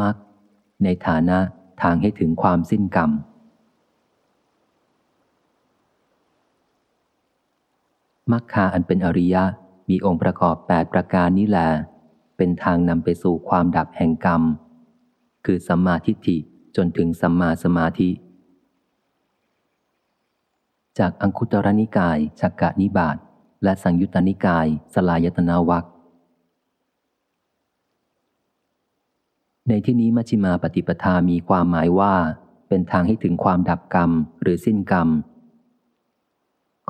มักในฐานะทางให้ถึงความสิ้นกรรมมักคาอันเป็นอริยะมีองค์ประกอบแปดประการนี้แหละเป็นทางนำไปสู่ความดับแห่งกรรม คือสัมมาทิฏฐิจนถึงสัมมาสมาธิ จากอังคุตรนิกายชักกะนิบาตและสังยุตตนิกาย สลายตนาวัค ในที่นี้มัชฌิมาปฏิปทามีความหมายว่า เป็นทางให้ถึงความดับกรรมหรือสิ้นกรรม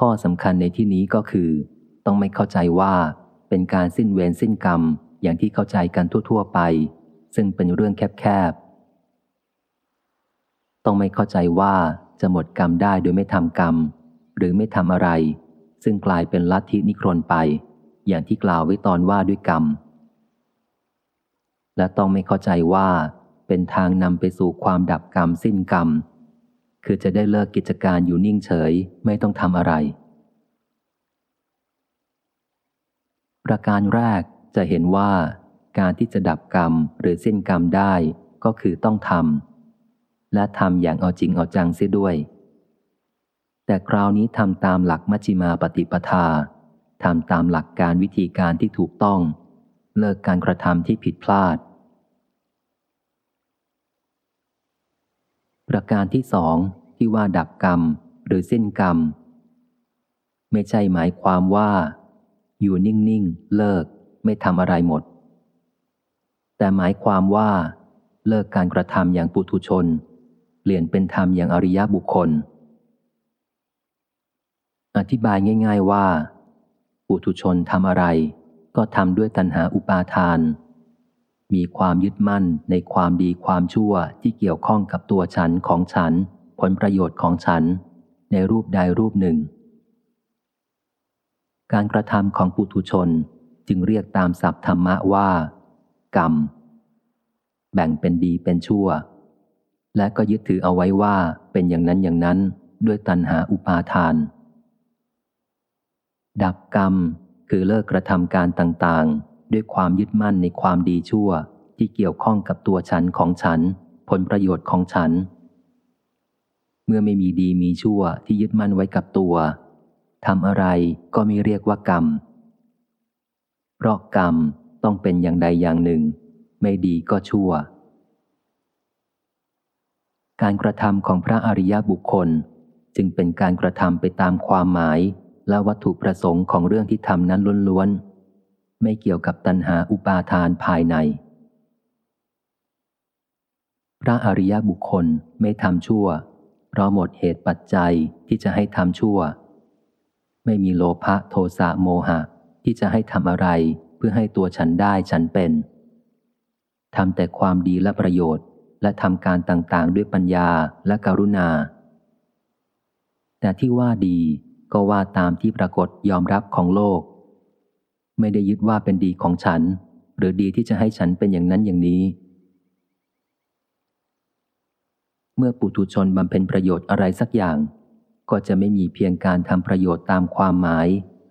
ข้อสำคัญในที่นี้ก็คือ ต้องไม่เข้าใจว่าเป็นการสิ้นเวรสิ้นกรรมอย่างที่เข้าใจกันทั่ว ๆ ไป ซึ่งเป็นเรื่องแคบๆ ต้องไม่เข้าใจว่าจะหมดกรรมได้โดยไม่ทำกรรม หรือไม่ทำอะไร ซึ่งกลายเป็นลัทธินิครนไป อย่างที่กล่าวไว้ตอนว่าด้วยกรรม และต้องไม่เข้าใจว่าเป็นทางนำไปสู่ความดับกรรมสิ้นกรรม คือจะได้เลิกกิจการอยู่นิ่งเฉยไม่ต้องทำอะไร ประการแรกจะเห็นว่าการที่จะดับกรรมหรือสิ้นกรรมได้ก็คือต้องทำและทำอย่างเอาจริงเอาจังเสียด้วย แต่คราวนี้ทำตามหลักมัชฌิมาปฏิปทาทำตามหลักการวิธีการที่ถูกต้อง เลิกการกระทำที่ผิดพลาด ประการที่สองที่ว่าดับกรรมหรือสิ้นกรรม ไม่ใช่หมายความว่า อยู่นิ่ง ๆ เลิกไม่ทำอะไรหมด แต่หมายความว่า เลิกการกระทำอย่างปุถุชน เปลี่ยนเป็นธรรมอย่างอริยบุคคล อธิบายง่าย ๆว่า ปุถุชนทำอะไร ก็ทำด้วยตัณหาอุปาทาน มีความยึดมั่นในความดีความชั่วที่เกี่ยวข้องกับตัวฉันของฉัน ผลประโยชน์ของฉัน ในรูปใดรูปหนึ่ง การกระทำของปุถุชนจึงเรียกตามศัพท์ธรรมะว่า กรรม แบ่งเป็นดีเป็นชั่ว และก็ยึดถือเอาไว้ว่าเป็นอย่างนั้นอย่างนั้นด้วยตัณหาอุปาทาน ดับกรรมคือเลิกกระทำการต่าง ด้วยความยึดมั่นในความดีชั่วที่เกี่ยวข้องกับตัวฉันของฉัน ผลประโยชน์ของฉัน เมื่อไม่มีดีมีชั่วที่ยึดมั่นไว้กับตัวทำอะไรก็ไม่เรียกว่ากรรม เพราะกรรมต้องเป็นอย่างใดอย่างหนึ่ง ไม่ดีก็ชั่ว การกระทำของพระอริยบุคคลจึงเป็นการกระทำไปตามความหมายและวัตถุประสงค์ของเรื่องที่ทำนั้นล้วน ไม่เกี่ยวกับตัณหาอุปาทานภายใน พระอริยบุคคลไม่ทำชั่ว เพราะหมดเหตุปัจจัยที่จะให้ทำชั่ว ไม่มีโลภะโทสะโมหะที่จะให้ทำอะไรเพื่อให้ตัวฉันได้ฉันเป็นทำแต่ความดีและประโยชน์ และทำการต่างๆ ด้วยปัญญาและกรุณา แต่ที่ว่าดีก็ว่าตามที่ปรากฏยอมรับของโลก ไม่ได้ยึดว่าเป็นดีของฉัน หรือดีที่จะให้ฉันเป็นอย่างนั้นอย่างนี้ เมื่อปุถุชนบำเพ็ญประโยชน์อะไรสักอย่าง ก็จะไม่มีเพียงการทำประโยชน์ตามความหมาย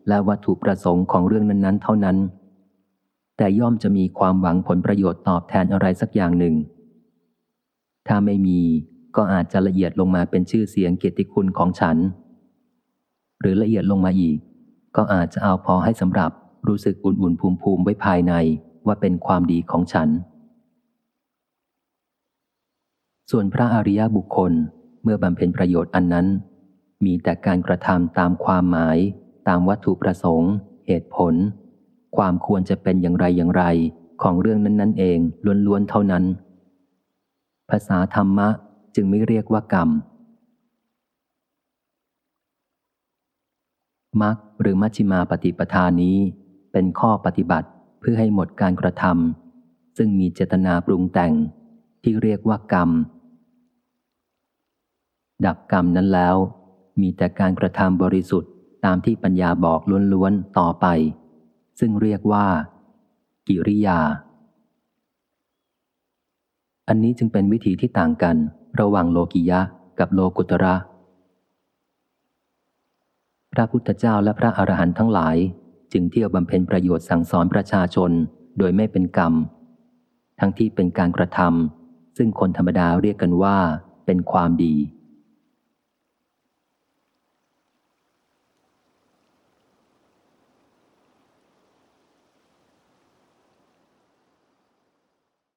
และวัตถุประสงค์ของเรื่องนั้นๆ เท่านั้น แต่ย่อมจะมีความหวังผลประโยชน์ตอบแทนอะไรสักอย่างหนึ่ง ถ้าไม่มีก็อาจจะละเอียดลงมาเป็นชื่อเสียงเกียรติคุณของฉัน หรือละเอียดลงมาอีก ก็อาจจะเอาพอให้สำหรับ รู้สึกอุ่นๆภูมิๆไว้ภายในว่าเป็นความดีของฉัน ส่วนพระอริยบุคคลเมื่อบำเพ็ญประโยชน์อันนั้น มีแต่การกระทำตามความหมาย ตามวัตถุประสงค์ เหตุผล ความควรจะเป็นอย่างไรอย่างไรของเรื่องนั้น ๆ เองล้วนๆเท่านั้น ภาษาธรรมะจึงไม่เรียกว่ากรรมมักหรือมัชฌิมาปฏิปทานี้ เป็นข้อปฏิบัติเพื่อให้หมดการกระทำซึ่งมีเจตนาปรุงแต่งที่เรียกว่ากรรม ดับกรรมนั้นแล้ว มีแต่การกระทำบริสุทธิ์ตามที่ปัญญาบอกล้วนๆต่อไป ซึ่งเรียกว่า กิริยา อันนี้จึงเป็นวิธีที่ต่างกัน ระหว่างโลกิยะกับโลกุตระ พระพุทธเจ้าและพระอรหันต์ทั้งหลาย จึงเที่ยวบำเพ็ญประโยชน์สั่งสอนประชาชนโดยไม่เป็นกรรม ทั้งที่เป็นการกระทำซึ่งคนธรรมดาเรียกกันว่าเป็นความดี